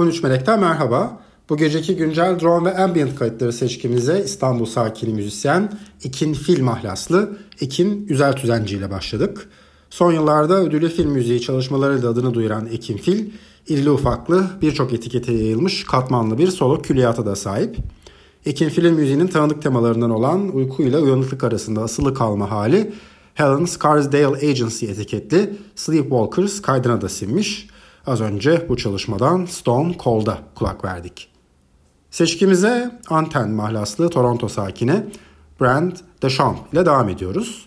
13 Melek'ten merhaba. Bu geceki güncel drone ve ambient kayıtları seçkimize İstanbul sakini müzisyen Ekin Fil mahlaslı Ekin Üzel Tüzenci ile başladık. Son yıllarda ödüllü film müziği çalışmalarıyla adını duyuran Ekin Fil, irili ufaklı birçok etikete yayılmış katmanlı bir solo külliyata da sahip. Ekin Fil'in müziğinin tanıdık temalarından olan uyku ile uyanıklık arasında asılı kalma hali Helen Scarsdale Agency etiketli Sleepwalkers kaydına da sinmiş. Az önce bu çalışmadan Stone Cold'a kulak verdik. Seçkimize Anten mahlaslı Toronto sakini Brand Deschamps ile devam ediyoruz.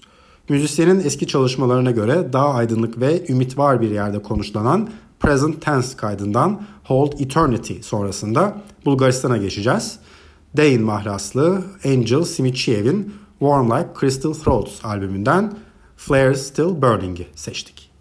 Müzisyenin eski çalışmalarına göre daha aydınlık ve ümit var bir yerde konuşlanan Present Tense kaydından Hold Eternity sonrasında Bulgaristan'a geçeceğiz. Dane mahlaslı Angel Simichev'in Warm Like Crystal Throats albümünden Flares Still Burning'i seçtik.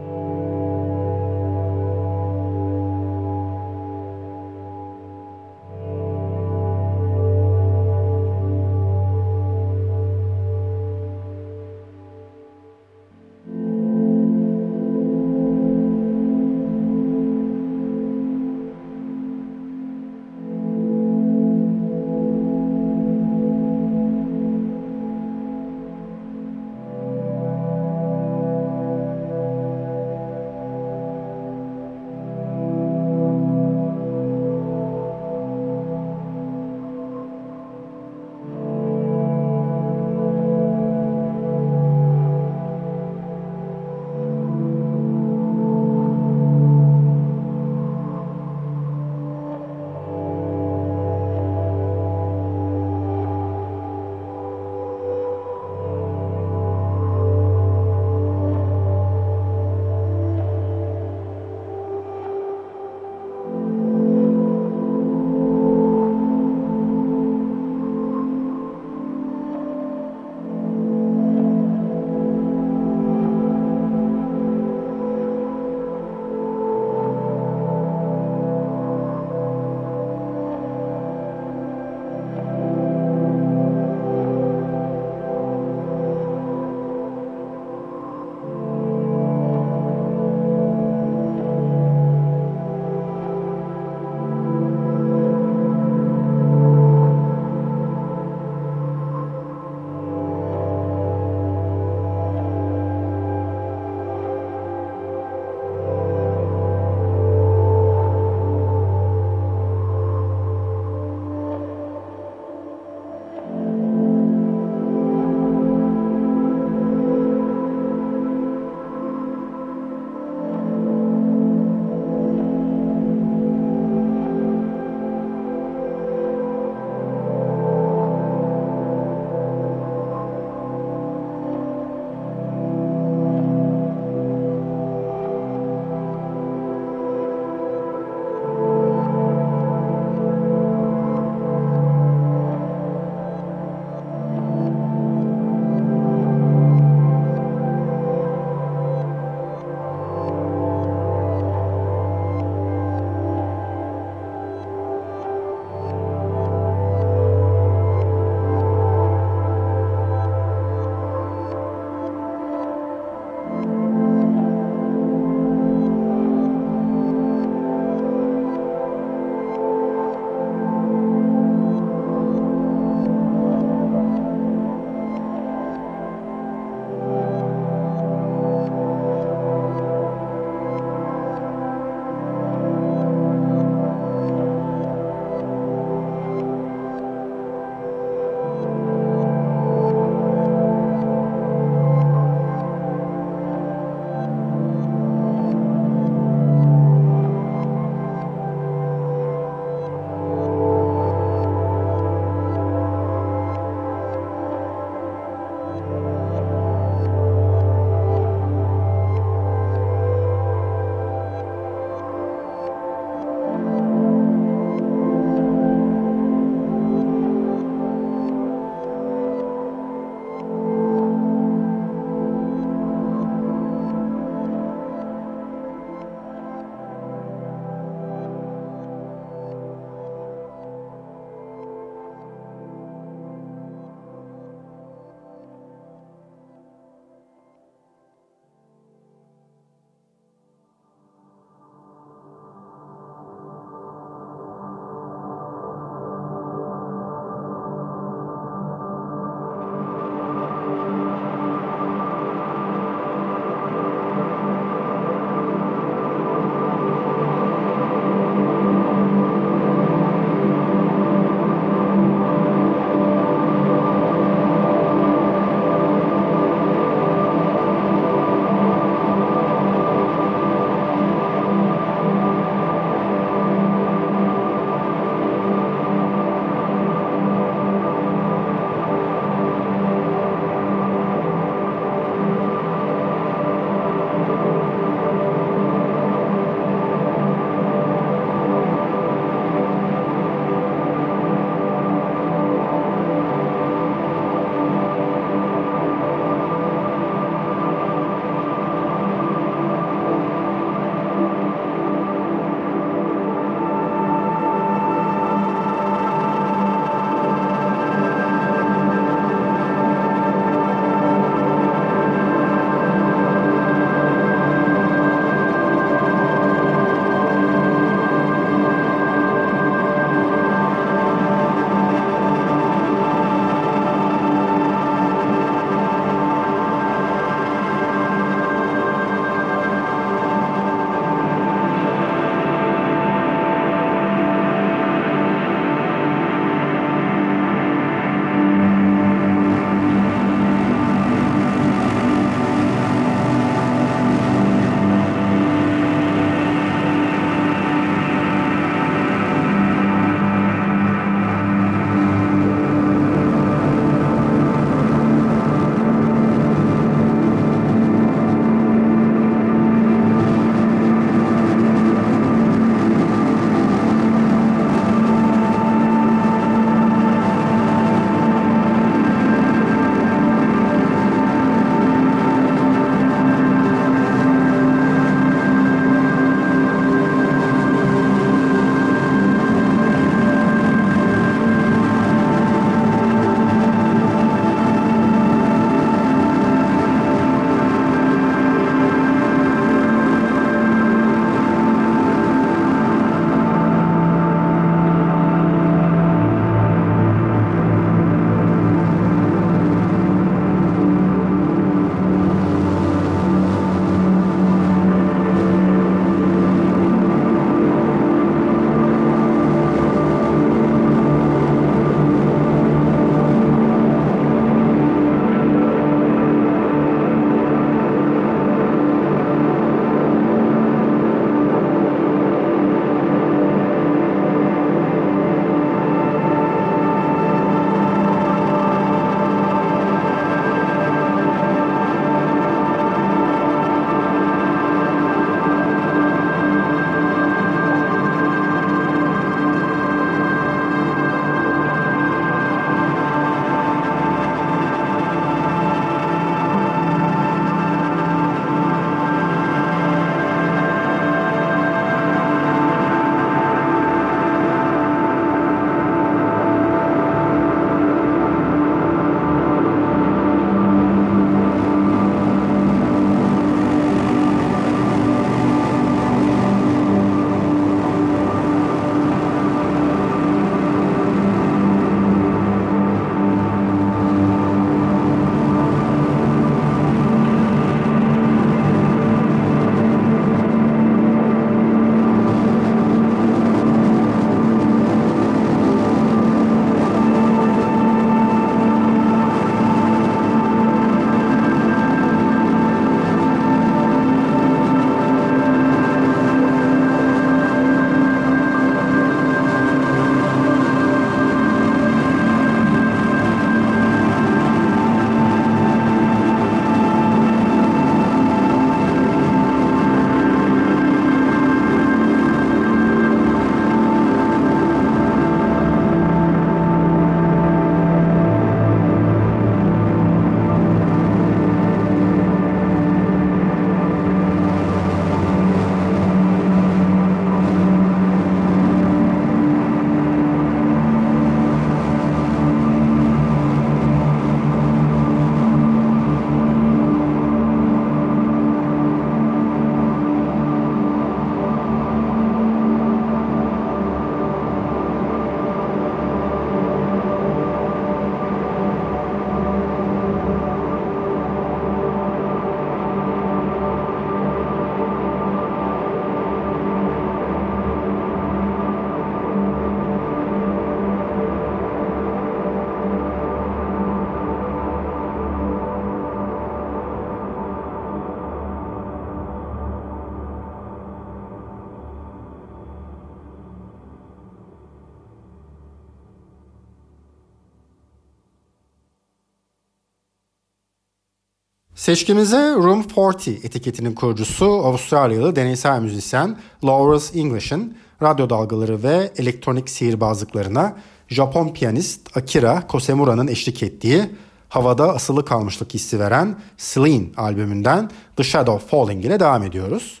Seçkimize Room 40 etiketinin kurucusu Avustralyalı deneysel müzisyen Lawrence English'in radyo dalgaları ve elektronik sihirbazlıklarına Japon piyanist Akira Kosemura'nın eşlik ettiği havada asılı kalmışlık hissi veren Celine albümünden The Shadow Falling ile devam ediyoruz.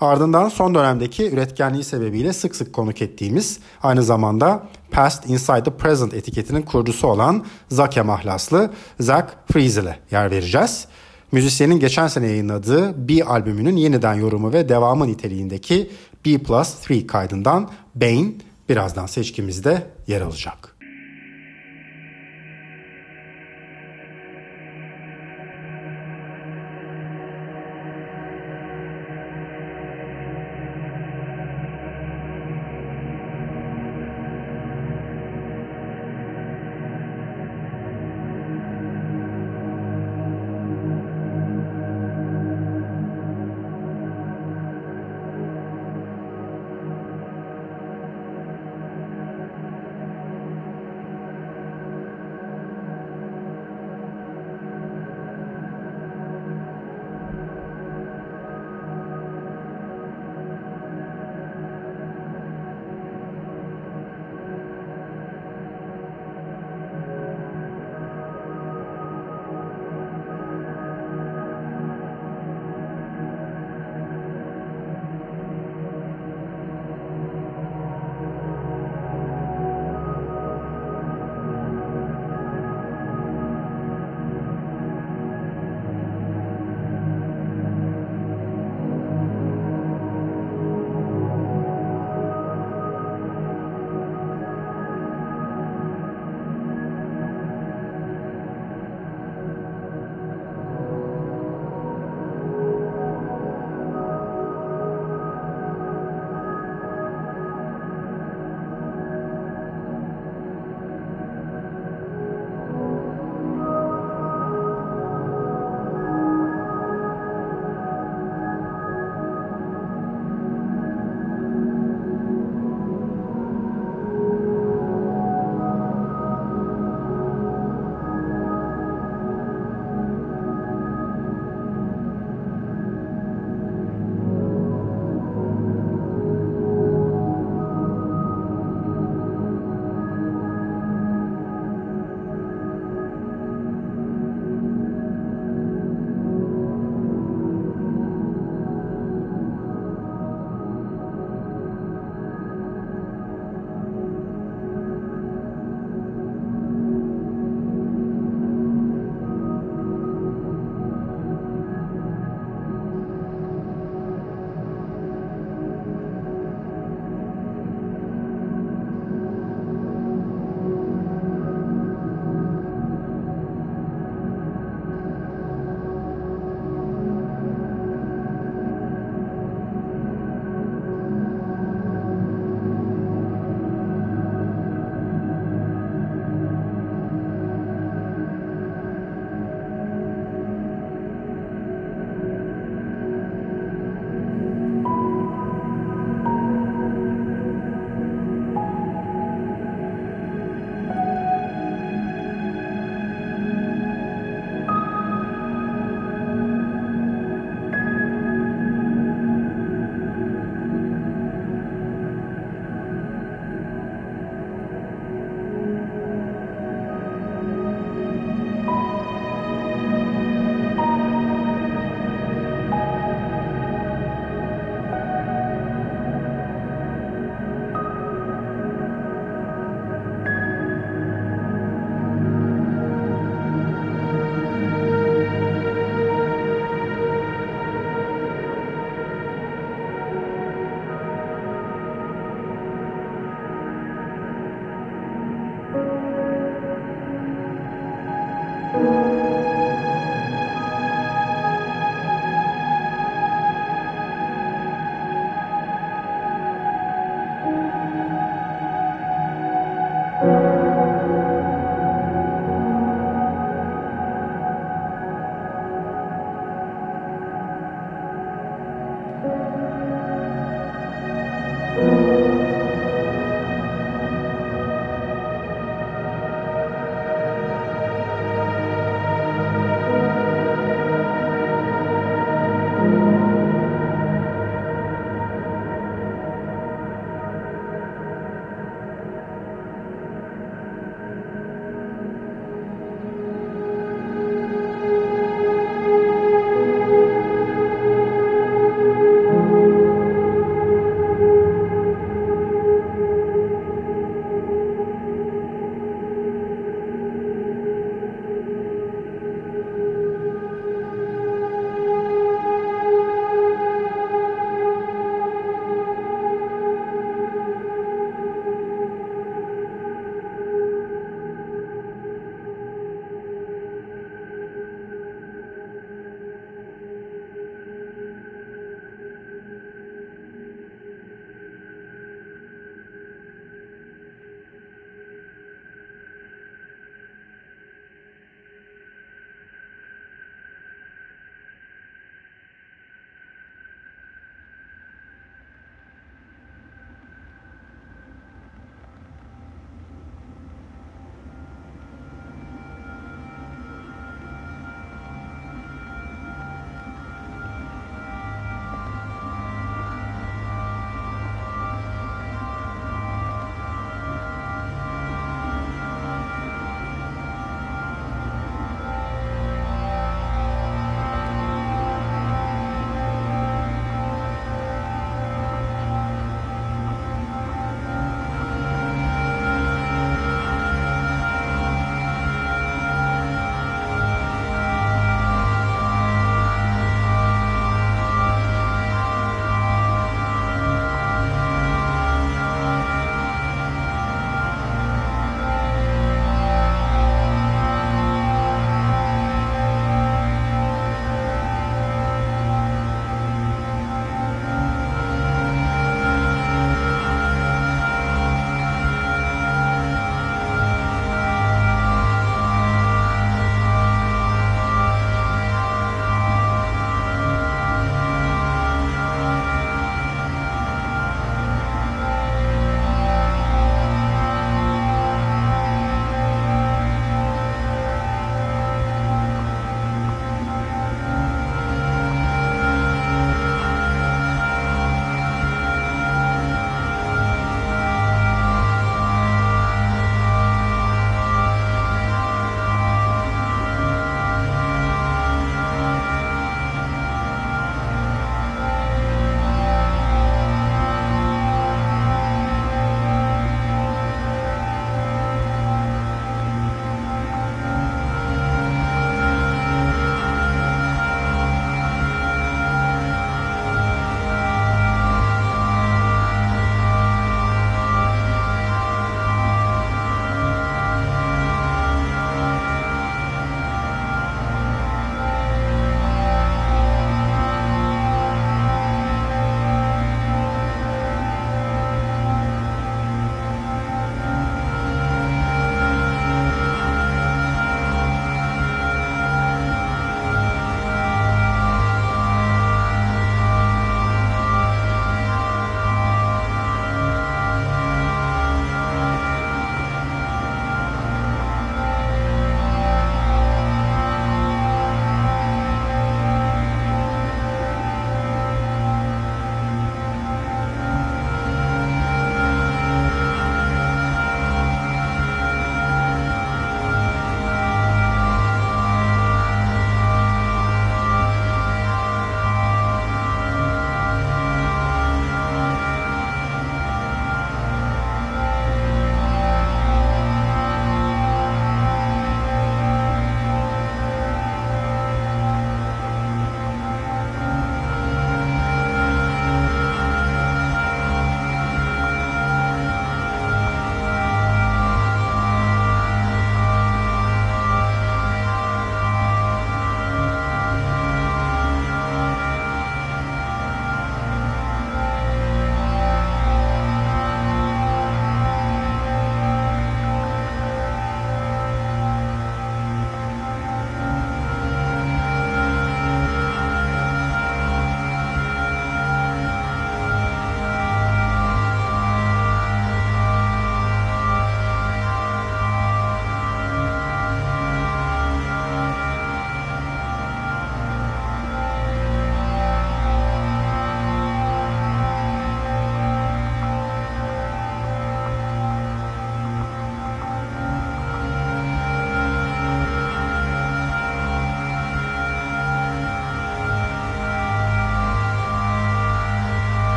Ardından son dönemdeki üretkenliği sebebiyle sık sık konuk ettiğimiz aynı zamanda Past Inside the Present etiketinin kurucusu olan Zake mahlaslı Zach Friesel'e yer vereceğiz. Müzisyenin geçen sene yayınladığı B albümünün yeniden yorumu ve devamı niteliğindeki B Plus 3 kaydından Bane birazdan seçkimizde yer alacak.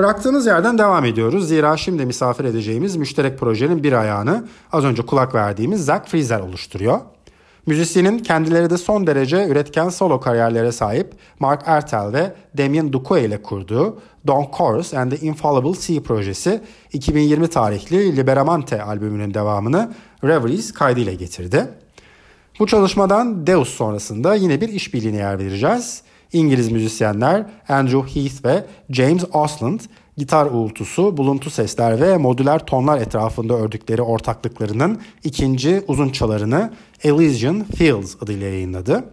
Bıraktığımız yerden devam ediyoruz. Zira şimdi misafir edeceğimiz müşterek projenin bir ayağını az önce kulak verdiğimiz Zach Frizel oluşturuyor. Müzisyenin kendileri de son derece üretken solo kariyerlere sahip Mark Ertel ve Damien Ducoe ile kurduğu Don Chorus and the Infallible Sea projesi 2020 tarihli Liberamante albümünün devamını Reveries kaydıyla getirdi. Bu çalışmadan Deus sonrasında yine bir işbirliğine yer vereceğiz. İngiliz müzisyenler Andrew Heath ve James Osland gitar uğultusu, buluntu sesler ve modüler tonlar etrafında ördükleri ortaklıklarının ikinci uzun çalarını Elysian Fields adıyla yayınladı.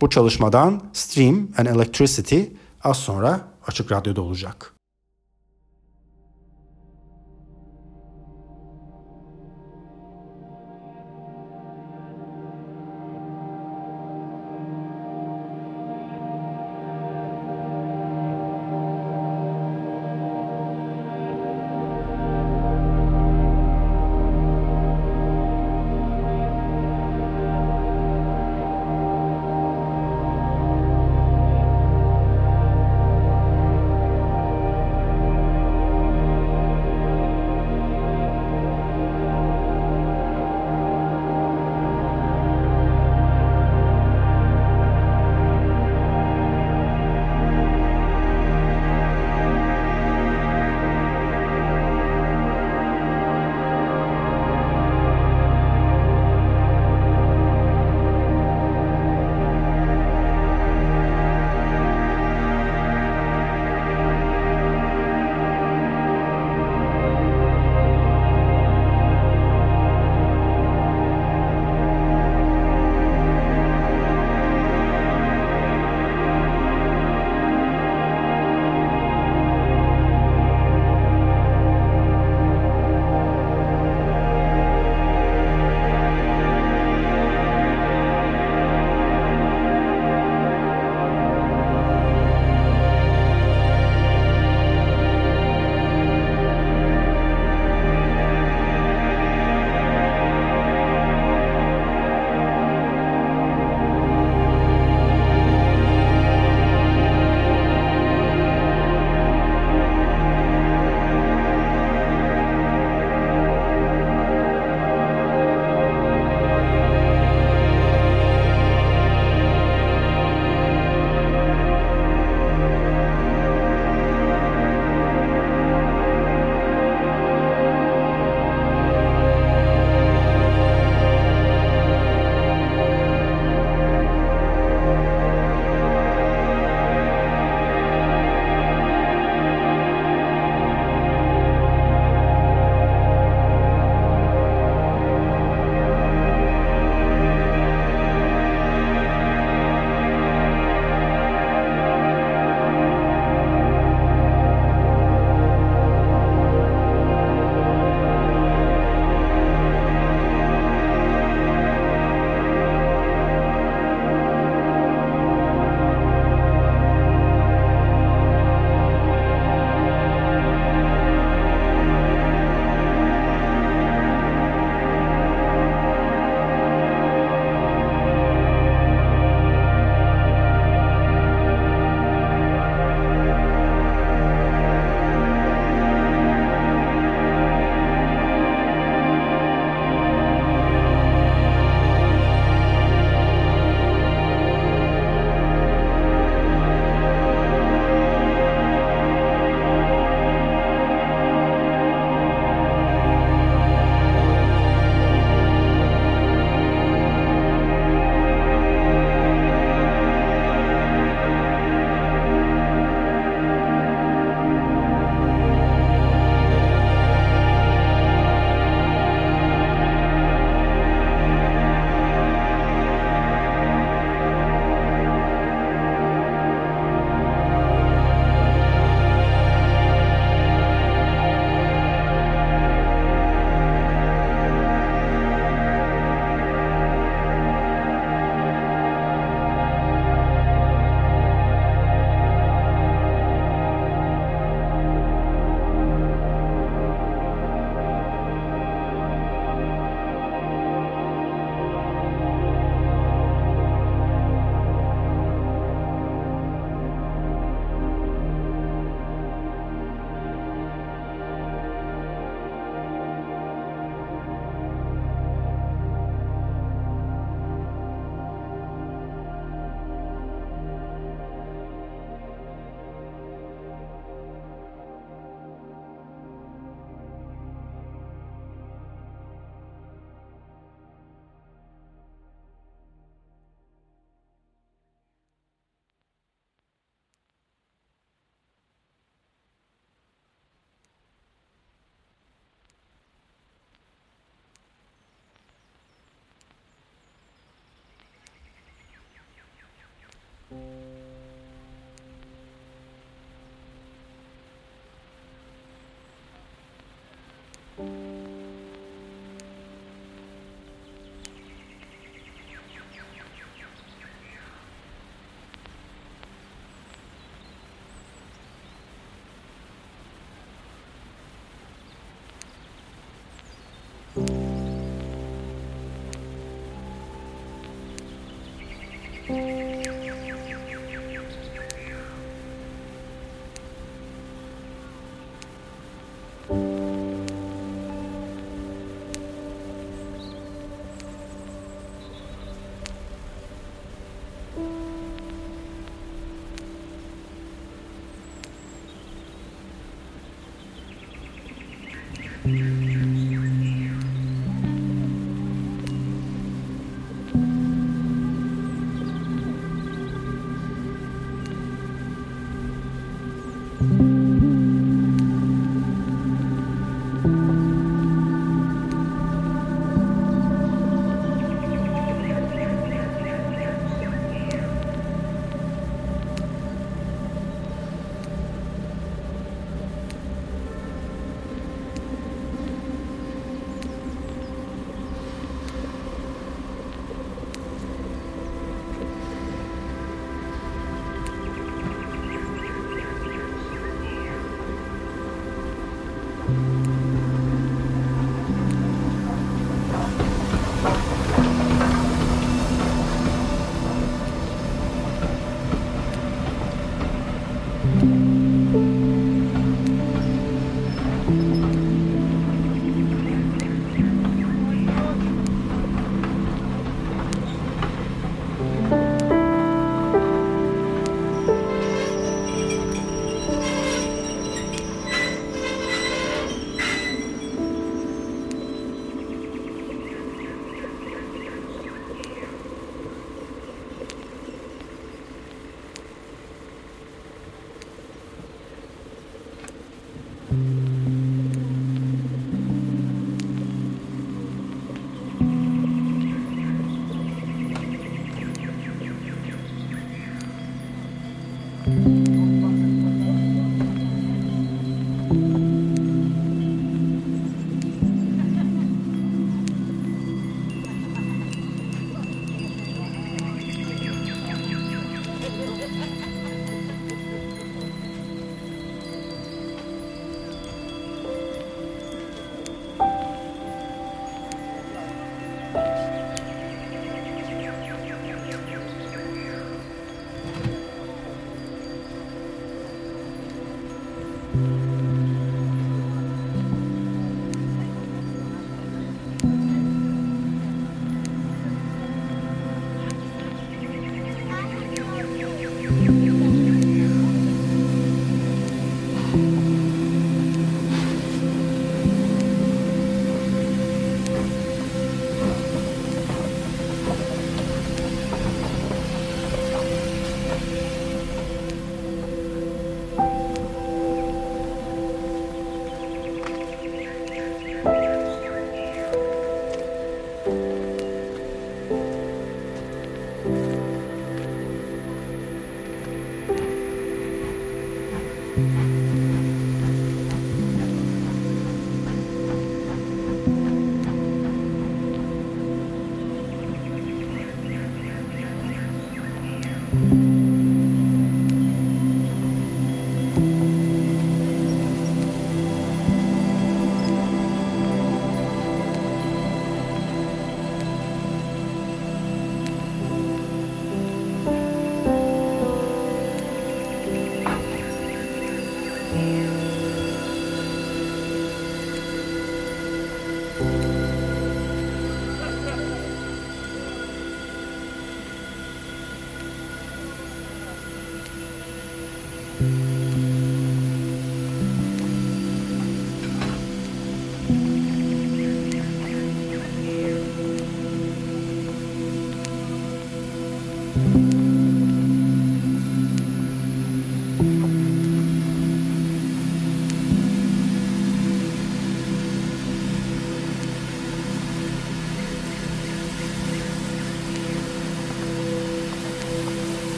Bu çalışmadan Stream and Electricity az sonra Açık Radyo'da olacak.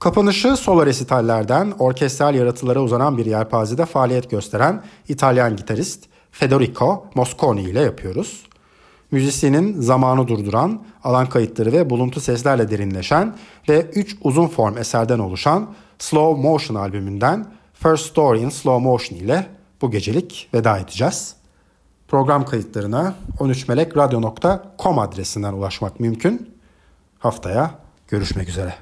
Kapanışı solo resitallerden orkestral yaratılara uzanan bir yelpazede faaliyet gösteren İtalyan gitarist Federico Mosconi ile yapıyoruz. Müzisyenin zamanı durduran, alan kayıtları ve buluntu seslerle derinleşen ve 3 uzun form eserden oluşan Slow Motion albümünden First Story in Slow Motion ile bu gecelik veda edeceğiz. Program kayıtlarına 13melekradyo.com adresinden ulaşmak mümkün. Haftaya görüşmek üzere.